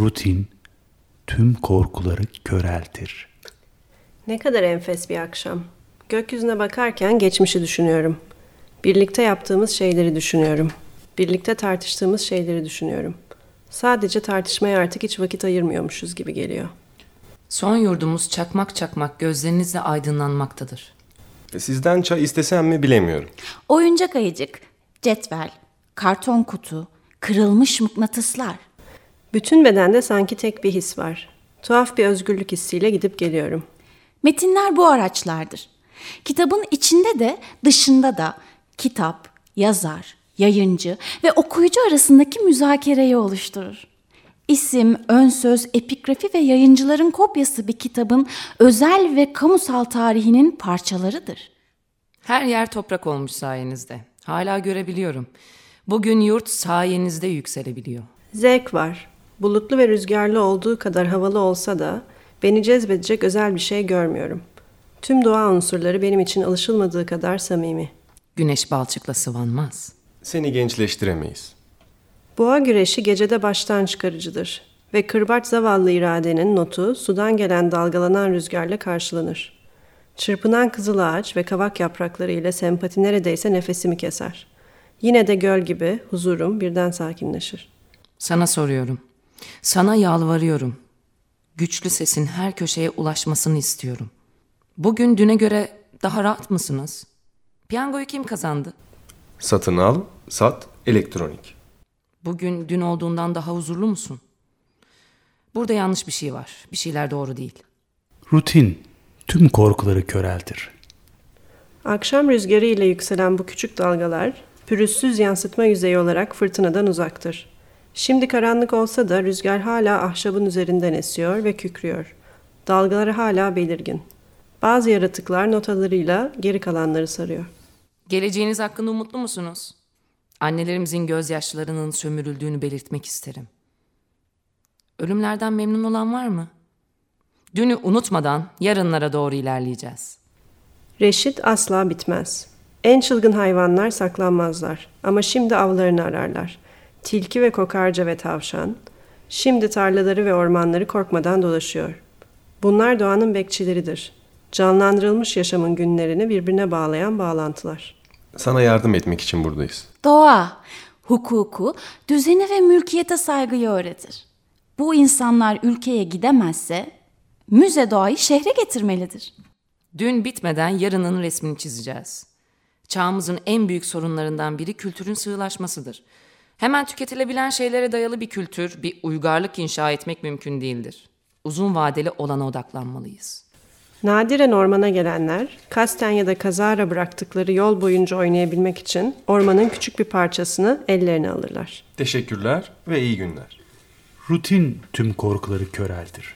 Rutin tüm korkuları köreltir. Ne kadar enfes bir akşam. Gökyüzüne bakarken geçmişi düşünüyorum. Birlikte yaptığımız şeyleri düşünüyorum. Birlikte tartıştığımız şeyleri düşünüyorum. Sadece tartışmaya artık hiç vakit ayırmıyormuşuz gibi geliyor. Son yurdumuz çakmak çakmak gözlerinizle aydınlanmaktadır. Sizden çay istesem mi bilemiyorum. Oyuncak ayıcık, cetvel, karton kutu, kırılmış mıknatıslar. Bütün bedende sanki tek bir his var. Tuhaf bir özgürlük hissiyle gidip geliyorum. Metinler bu araçlardır. Kitabın içinde de dışında da kitap, yazar, yayıncı ve okuyucu arasındaki müzakereyi oluşturur. İsim, ön söz, epigrafi ve yayıncıların kopyası bir kitabın özel ve kamusal tarihinin parçalarıdır. Her yer toprak olmuş sayenizde. Hala görebiliyorum. Bugün yurt sayenizde yükselebiliyor. Zevk var. Bulutlu ve rüzgarlı olduğu kadar havalı olsa da beni cezbedecek özel bir şey görmüyorum. Tüm doğa unsurları benim için alışılmadığı kadar samimi. Güneş balçıkla sıvanmaz. Seni gençleştiremeyiz. Boğa güreşi gecede baştan çıkarıcıdır ve kırbaç zavallı iradenin notu sudan gelen dalgalanan rüzgarla karşılanır. Çırpınan kızıl ağaç ve kavak yaprakları ile sempati neredeyse nefesimi keser. Yine de göl gibi huzurum birden sakinleşir. Sana soruyorum. Sana yalvarıyorum. Güçlü sesin her köşeye ulaşmasını istiyorum. Bugün düne göre daha rahat mısınız? Piyangoyu kim kazandı? Satın al, sat, elektronik. Bugün dün olduğundan daha huzurlu musun? Burada yanlış bir şey var. Bir şeyler doğru değil. Rutin tüm korkuları köreltir. Akşam rüzgarı ile yükselen bu küçük dalgalar pürüzsüz yansıtma yüzeyi olarak fırtınadan uzaktır. Şimdi karanlık olsa da rüzgar hala ahşabın üzerinden esiyor ve kükrüyor. Dalgaları hala belirgin. Bazı yaratıklar notalarıyla geri kalanları sarıyor. Geleceğiniz hakkında umutlu musunuz? Annelerimizin gözyaşlarının sömürüldüğünü belirtmek isterim. Ölümlerden memnun olan var mı? Dünü unutmadan yarınlara doğru ilerleyeceğiz. Reşit asla bitmez. En çılgın hayvanlar saklanmazlar ama şimdi avlarını ararlar. Tilki ve kokarca ve tavşan, şimdi tarlaları ve ormanları korkmadan dolaşıyor. Bunlar doğanın bekçileridir. Canlandırılmış yaşamın günlerini birbirine bağlayan bağlantılar. Sana yardım etmek için buradayız. Doğa, hukuku, düzeni ve mülkiyete saygıyı öğretir. Bu insanlar ülkeye gidemezse müze doğayı şehre getirmelidir. Dün bitmeden yarının resmini çizeceğiz. Çağımızın en büyük sorunlarından biri kültürün sığlaşmasıdır. Hemen tüketilebilen şeylere dayalı bir kültür, bir uygarlık inşa etmek mümkün değildir. Uzun vadeli olana odaklanmalıyız. Nadiren ormana gelenler, kasten ya da kazara bıraktıkları yol boyunca oynayabilmek için ormanın küçük bir parçasını ellerine alırlar. Teşekkürler ve iyi günler. Rutin tüm korkuları köreltir.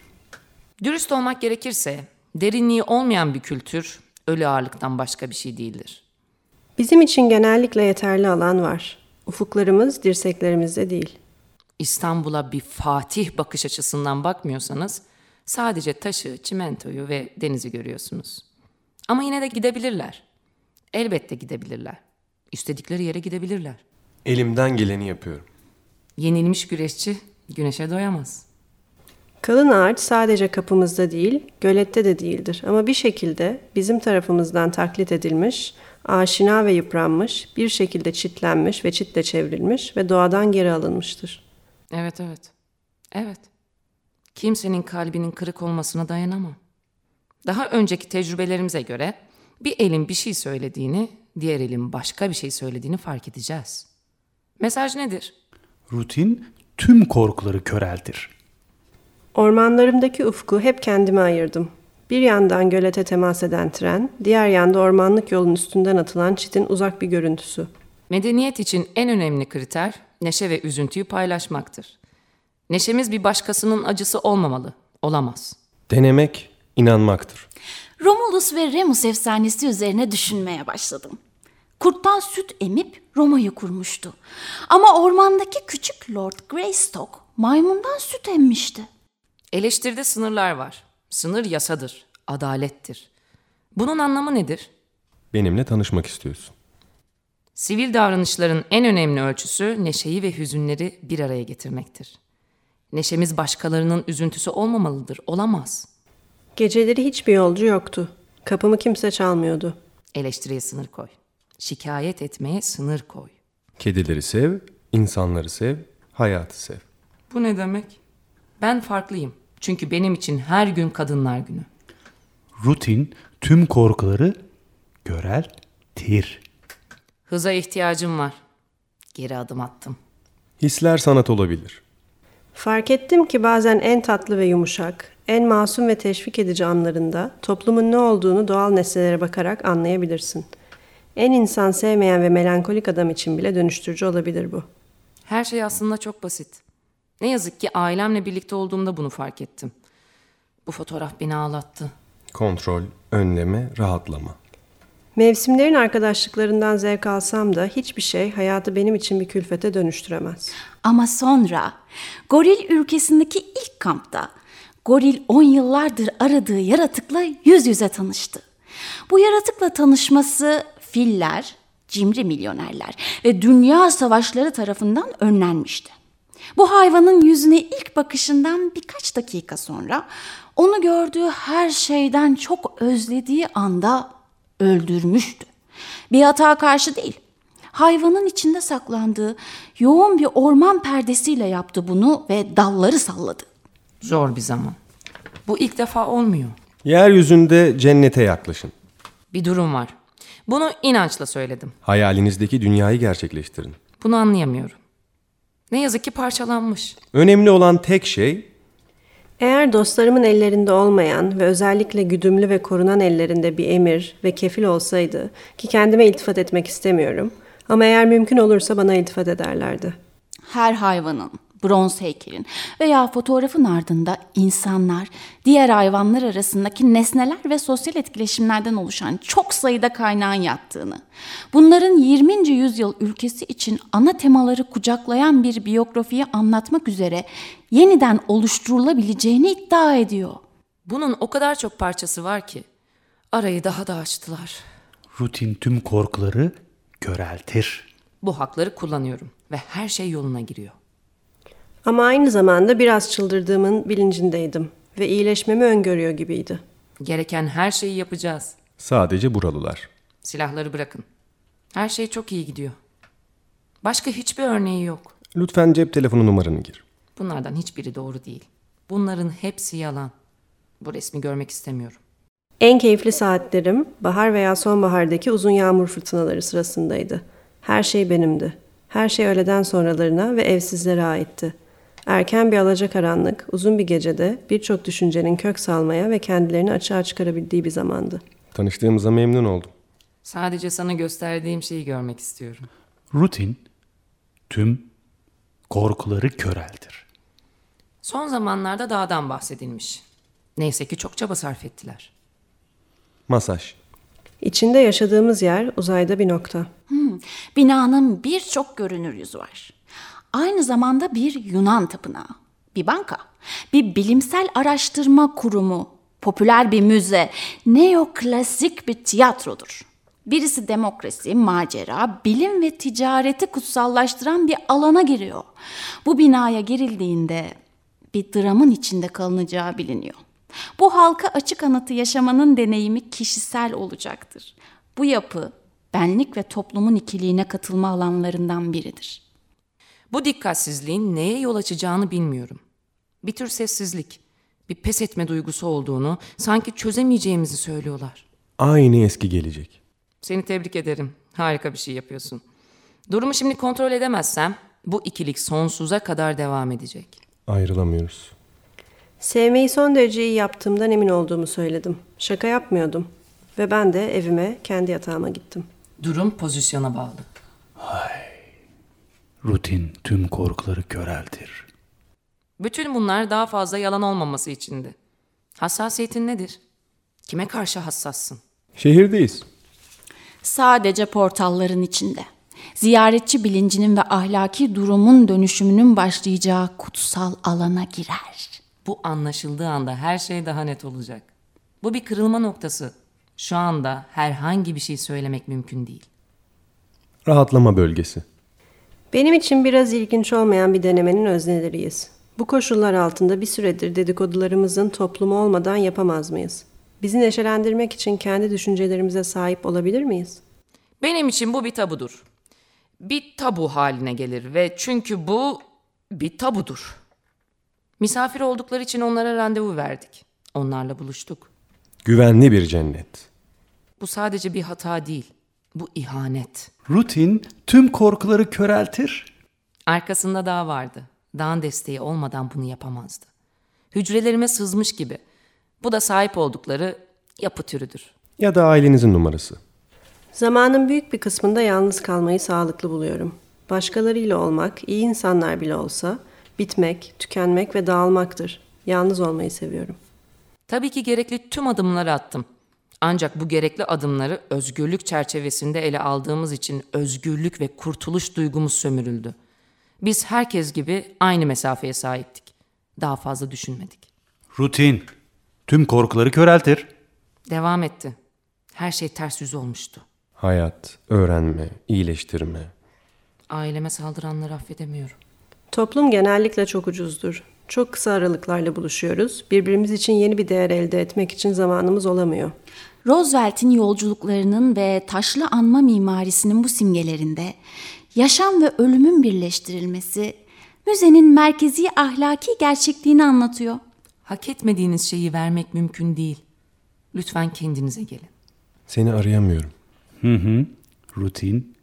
Dürüst olmak gerekirse, derinliği olmayan bir kültür, ölü ağırlıktan başka bir şey değildir. Bizim için genellikle yeterli alan var. Ufuklarımız dirseklerimizde değil. İstanbul'a bir fatih bakış açısından bakmıyorsanız, sadece taşı, çimentoyu ve denizi görüyorsunuz. Ama yine de gidebilirler. Elbette gidebilirler. İstedikleri yere gidebilirler. Elimden geleni yapıyorum. Yenilmiş güreşçi güneşe doyamaz. Kalın ağaç sadece kapımızda değil, gölette de değildir ama bir şekilde bizim tarafımızdan taklit edilmiş, aşina ve yıpranmış, bir şekilde çitlenmiş ve çitle çevrilmiş ve doğadan geri alınmıştır. Evet evet. Evet. Kimsenin kalbinin kırık olmasına dayanamam. Daha önceki tecrübelerimize göre bir elin bir şey söylediğini, diğer elin başka bir şey söylediğini fark edeceğiz. Mesaj nedir? Rutin tüm korkuları köreltir. Ormanlarımdaki ufku hep kendime ayırdım. Bir yandan gölete temas eden tren, diğer yanda ormanlık yolun üstünden atılan çitin uzak bir görüntüsü. Medeniyet için en önemli kriter neşe ve üzüntüyü paylaşmaktır. Neşemiz bir başkasının acısı olmamalı, olamaz. Denemek inanmaktır. Romulus ve Remus efsanesi üzerine düşünmeye başladım. Kurttan süt emip Roma'yı kurmuştu. Ama ormandaki küçük Lord Greystoke maymundan süt emmişti. Eleştiride sınırlar var. Sınır yasadır, adalettir. Bunun anlamı nedir? Benimle tanışmak istiyorsun. Sivil davranışların en önemli ölçüsü neşeyi ve hüzünleri bir araya getirmektir. Neşemiz başkalarının üzüntüsü olmamalıdır, olamaz. Geceleri hiçbir yolcu yoktu. Kapımı kimse çalmıyordu. Eleştiriye sınır koy. Şikayet etmeye sınır koy. Kedileri sev, insanları sev, hayatı sev. Bu ne demek? Ben farklıyım. Çünkü benim için her gün kadınlar günü. Rutin tüm korkuları köreltir. Hıza ihtiyacım var. Geri adım attım. Hisler sanat olabilir. Fark ettim ki bazen en tatlı ve yumuşak, en masum ve teşvik edici anlarında toplumun ne olduğunu doğal nesnelere bakarak anlayabilirsin. En insan sevmeyen ve melankolik adam için bile dönüştürücü olabilir bu. Her şey aslında çok basit. Ne yazık ki ailemle birlikte olduğumda bunu fark ettim. Bu fotoğraf beni ağlattı. Kontrol, önleme, rahatlama. Mevsimlerin arkadaşlıklarından zevk alsam da hiçbir şey hayatı benim için bir külfete dönüştüremez. Ama sonra goril ülkesindeki ilk kampta goril 10 yıllardır aradığı yaratıkla yüz yüze tanıştı. Bu yaratıkla tanışması filler, cimri milyonerler ve dünya savaşları tarafından önlenmişti. Bu hayvanın yüzüne ilk bakışından birkaç dakika sonra onu gördüğü her şeyden çok özlediği anda öldürmüştü. Bir hata karşı değil, hayvanın içinde saklandığı yoğun bir orman perdesiyle yaptı bunu ve dalları salladı. Zor bir zaman. Bu ilk defa olmuyor. Yeryüzünde cennete yaklaşın. Bir durum var. Bunu inançla söyledim. Hayalinizdeki dünyayı gerçekleştirin. Bunu anlayamıyorum. Ne yazık ki parçalanmış. Önemli olan tek şey Eğer dostlarımın ellerinde olmayan ve özellikle güdümlü ve korunan ellerinde bir emir ve kefil olsaydı ki kendime iltifat etmek istemiyorum ama eğer mümkün olursa bana iltifat ederlerdi. Her hayvanın, bronz heykelin veya fotoğrafın ardında insanlar, diğer hayvanlar arasındaki nesneler ve sosyal etkileşimlerden oluşan çok sayıda kaynağın yattığını, bunların 20. yüzyıl ülkesi için ana temaları kucaklayan bir biyografiyi anlatmak üzere yeniden oluşturulabileceğini iddia ediyor. Bunun o kadar çok parçası var ki. Arayı daha da açtılar. Rutin tüm korkuları köreltir. Bu hakları kullanıyorum ve her şey yoluna giriyor. Ama aynı zamanda biraz çıldırdığımın bilincindeydim ve iyileşmemi öngörüyor gibiydi. Gereken her şeyi yapacağız. sadece buralılar. Silahları bırakın. Her şey çok iyi gidiyor. Başka hiçbir örneği yok. Lütfen cep telefonu numaranı gir. Bunlardan hiçbiri doğru değil. Bunların hepsi yalan. Bu resmi görmek istemiyorum. En keyifli saatlerim bahar veya sonbahardaki uzun yağmur fırtınaları sırasındaydı. Her şey benimdi. Her şey öğleden sonralarına ve evsizlere aitti. Erken bir alacakaranlık, uzun bir gecede birçok düşüncenin kök salmaya ve kendilerini açığa çıkarabildiği bir zamandı. Tanıştığımıza memnun oldum. Sadece sana gösterdiğim şeyi görmek istiyorum. Rutin tüm korkuları köreltir. Son zamanlarda dağdan bahsedilmiş. Neyse ki çok çaba sarf ettiler. Masaj. İçinde yaşadığımız yer uzayda bir nokta. Binanın birçok görünür yüzü var. Aynı zamanda bir Yunan tapınağı, bir banka, bir bilimsel araştırma kurumu, popüler bir müze, neoklasik bir tiyatrodur. Birisi demokrasi, macera, bilim ve ticareti kutsallaştıran bir alana giriyor. Bu binaya girildiğinde bir dramın içinde kalınacağı biliniyor. Bu halka açık anıtı yaşamanın deneyimi kişisel olacaktır. Bu yapı benlik ve toplumun ikiliğine katılma alanlarından biridir. Bu dikkatsizliğin neye yol açacağını bilmiyorum. Bir tür sessizlik, bir pes etme duygusu olduğunu, sanki çözemeyeceğimizi söylüyorlar. Aynı eski gelecek. Seni tebrik ederim. Harika bir şey yapıyorsun. Durumu şimdi kontrol edemezsem bu ikilik sonsuza kadar devam edecek. Ayrılamıyoruz. Sevmeyi son derece iyi yaptığımdan emin olduğumu söyledim. Şaka yapmıyordum. Ve ben de evime, kendi yatağıma gittim. Durum pozisyona bağlı. Rutin tüm korkuları köreltir. Bütün bunlar daha fazla yalan olmaması içindi. Hassasiyetin nedir? Kime karşı hassassın? Şehirdeyiz. Sadece portalların içinde. Ziyaretçi bilincinin ve ahlaki durumun dönüşümünün başlayacağı kutsal alana girer. Bu anlaşıldığı anda her şey daha net olacak. Bu bir kırılma noktası. Şu anda herhangi bir şey söylemek mümkün değil. Rahatlama bölgesi. Benim için biraz ilginç olmayan bir denemenin özneleriyiz. Bu koşullar altında bir süredir dedikodularımızın toplumu olmadan yapamaz mıyız? Bizi neşelendirmek için kendi düşüncelerimize sahip olabilir miyiz? Benim için bu bir tabudur. Bir tabu haline gelir ve çünkü bu bir tabudur. Misafir oldukları için onlara randevu verdik. Onlarla buluştuk. Güvenli bir cennet. Bu sadece bir hata değil. Bu ihanet. Rutin tüm korkuları köreltir. Arkasında dağ vardı. Dağın desteği olmadan bunu yapamazdı. Hücrelerime sızmış gibi. Bu da sahip oldukları yapı türüdür. Ya da ailenizin numarası. Zamanın büyük bir kısmında yalnız kalmayı sağlıklı buluyorum. Başkalarıyla olmak, iyi insanlar bile olsa, bitmek, tükenmek ve dağılmaktır. Yalnız olmayı seviyorum. Tabii ki gerekli tüm adımları attım. Ancak bu gerekli adımları özgürlük çerçevesinde ele aldığımız için özgürlük ve kurtuluş duygumuz sömürüldü. Biz herkes gibi aynı mesafeye sahiptik. Daha fazla düşünmedik. Rutin tüm korkuları köreltir. Devam etti. Her şey ters yüz olmuştu. Hayat, öğrenme, iyileştirme. Aileme saldıranları affedemiyorum. Toplum genellikle çok ucuzdur. Çok kısa aralıklarla buluşuyoruz. Birbirimiz için yeni bir değer elde etmek için zamanımız olamıyor. Roosevelt'in yolculuklarının ve taşlı anma mimarisinin bu simgelerinde yaşam ve ölümün birleştirilmesi müzenin merkezi ahlaki gerçekliğini anlatıyor. Hak etmediğiniz şeyi vermek mümkün değil. Lütfen kendinize gelin. Seni arayamıyorum. Rutin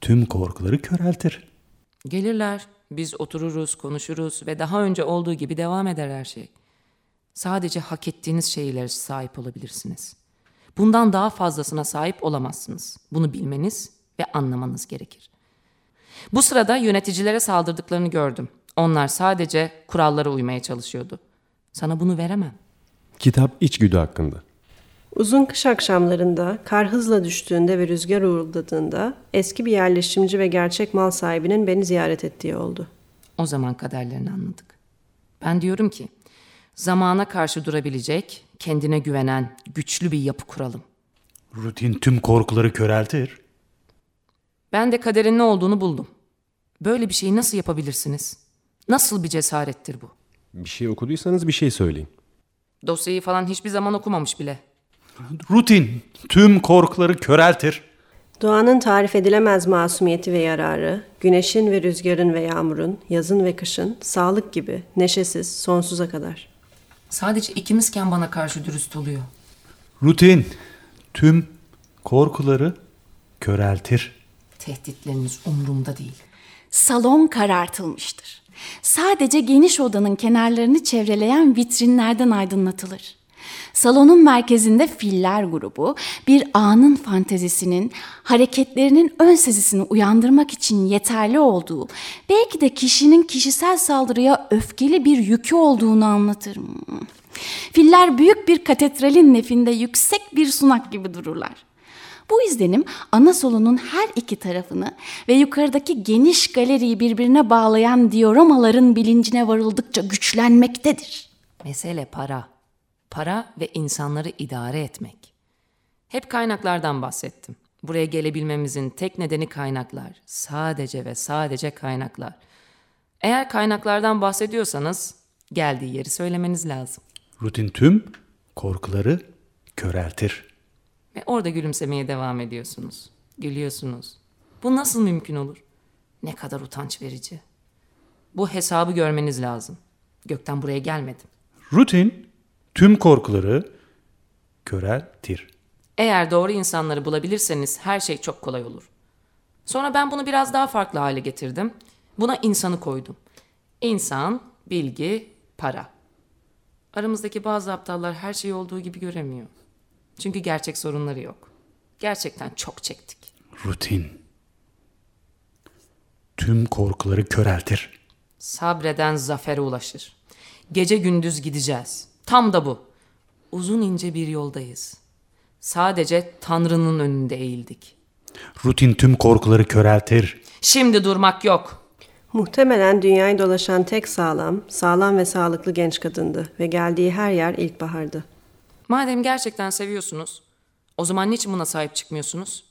tüm korkuları köreltir. Gelirler, biz otururuz, konuşuruz ve daha önce olduğu gibi devam eder her şey. Sadece hak ettiğiniz şeylere sahip olabilirsiniz. Bundan daha fazlasına sahip olamazsınız. Bunu bilmeniz ve anlamanız gerekir. Bu sırada yöneticilere saldırdıklarını gördüm. Onlar sadece kurallara uymaya çalışıyordu. Sana bunu veremem. Kitap içgüdü hakkında. Uzun kış akşamlarında, kar hızla düştüğünde ve rüzgar uğuldadığında eski bir yerleşimci ve gerçek mal sahibinin beni ziyaret ettiği oldu. O zaman kaderlerini anladık. Ben diyorum ki zamana karşı durabilecek, kendine güvenen, güçlü bir yapı kuralım. Rutin tüm korkuları köreltir. Ben de kaderin ne olduğunu buldum. Böyle bir şeyi nasıl yapabilirsiniz? Nasıl bir cesarettir bu? Bir şey okuduysanız bir şey söyleyin. Dosyayı falan hiçbir zaman okumamış bile. Rutin tüm korkuları köreltir. Doğanın tarif edilemez masumiyeti ve yararı, güneşin ve rüzgarın ve yağmurun, yazın ve kışın, sağlık gibi, neşesiz, sonsuza kadar. Sadece ikimizken bana karşı dürüst oluyor. Rutin tüm korkuları köreltir. Tehditleriniz umurumda değil. Salon karartılmıştır. Sadece geniş odanın kenarlarını çevreleyen vitrinlerden aydınlatılır. Salonun merkezinde filler grubu bir anın fantezisinin hareketlerinin ön sezisini uyandırmak için yeterli olduğu, belki de kişinin kişisel saldırıya öfkeli bir yükü olduğunu anlatır. Filler büyük bir katedralin nefinde yüksek bir sunak gibi dururlar. Bu izlenim ana solunun her iki tarafını ve yukarıdaki geniş galeriyi birbirine bağlayan dioramaların bilincine varıldıkça güçlenmektedir. Mesele para. Para ve insanları idare etmek. Hep kaynaklardan bahsettim. Buraya gelebilmemizin tek nedeni kaynaklar. Sadece ve sadece kaynaklar. Eğer kaynaklardan bahsediyorsanız geldiği yeri söylemeniz lazım. Rutin tüm korkuları köreltir. Ve orada gülümsemeye devam ediyorsunuz. Gülüyorsunuz. Bu nasıl mümkün olur? Ne kadar utanç verici. Bu hesabı görmeniz lazım. Gökten buraya gelmedim. Rutin tüm korkuları köreltir. Eğer doğru insanları bulabilirseniz her şey çok kolay olur. Sonra ben bunu biraz daha farklı hale getirdim. Buna insanı koydum. İnsan, bilgi, para. Aramızdaki bazı aptallar her şeyi olduğu gibi göremiyor. Çünkü gerçek sorunları yok. Gerçekten çok çektik. Rutin tüm korkuları köreltir. Sabreden zafere ulaşır. Gece gündüz gideceğiz. Tam da bu. Uzun ince bir yoldayız. Sadece Tanrı'nın önünde eğildik. Rutin tüm korkuları köreltir. Şimdi durmak yok. Muhtemelen dünyayı dolaşan tek sağlam, sağlam ve sağlıklı genç kadındı ve geldiği her yer ilkbahardı. Madem gerçekten seviyorsunuz, o zaman niçin buna sahip çıkmıyorsunuz?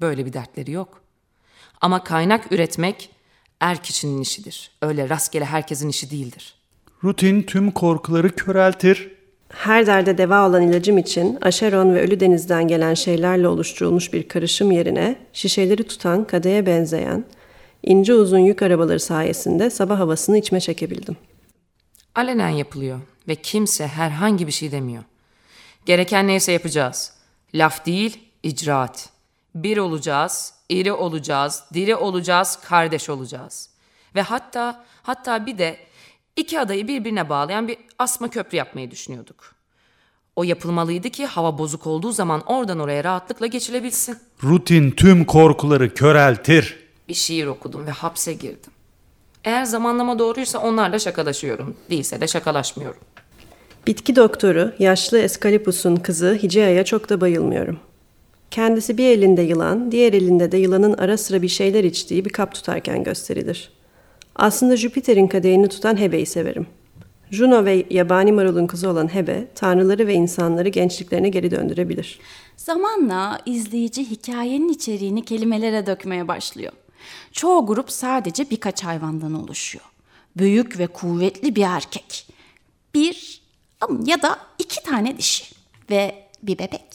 Böyle bir dertleri yok. Ama kaynak üretmek er kişinin işidir. Öyle rastgele herkesin işi değildir. Rutin tüm korkuları köreltir. Her derde deva olan ilacım için Aşeron ve Ölü Deniz'den gelen şeylerle oluşturulmuş bir karışım yerine şişeleri tutan kadeye benzeyen ince uzun yük arabaları sayesinde sabah havasını içme çekebildim. Alenen yapılıyor ve kimse herhangi bir şey demiyor. Gereken neyse yapacağız. Laf değil, icraat. Bir olacağız, iri olacağız, diri olacağız, kardeş olacağız. Ve hatta hatta bir de iki adayı birbirine bağlayan bir asma köprü yapmayı düşünüyorduk. O yapılmalıydı ki hava bozuk olduğu zaman oradan oraya rahatlıkla geçilebilsin. Rutin tüm korkuları köreltir. Bir şiir okudum ve hapse girdim. Eğer zamanlama doğruysa onlarla şakalaşıyorum. Değilse de şakalaşmıyorum. Bitki doktoru, yaşlı Eskalipus'un kızı Hicea'ya çok da bayılmıyorum. Kendisi bir elinde yılan, diğer elinde de yılanın ara sıra bir şeyler içtiği bir kap tutarken gösterilir. Aslında Jüpiter'in kadehini tutan Hebe'yi severim. Juno ve yabani marulun kızı olan Hebe, tanrıları ve insanları gençliklerine geri döndürebilir. Zamanla izleyici hikayenin içeriğini kelimelere dökmeye başlıyor. Çoğu grup sadece birkaç hayvandan oluşuyor. Büyük ve kuvvetli bir erkek. Bir ya da iki tane dişi ve bir bebek.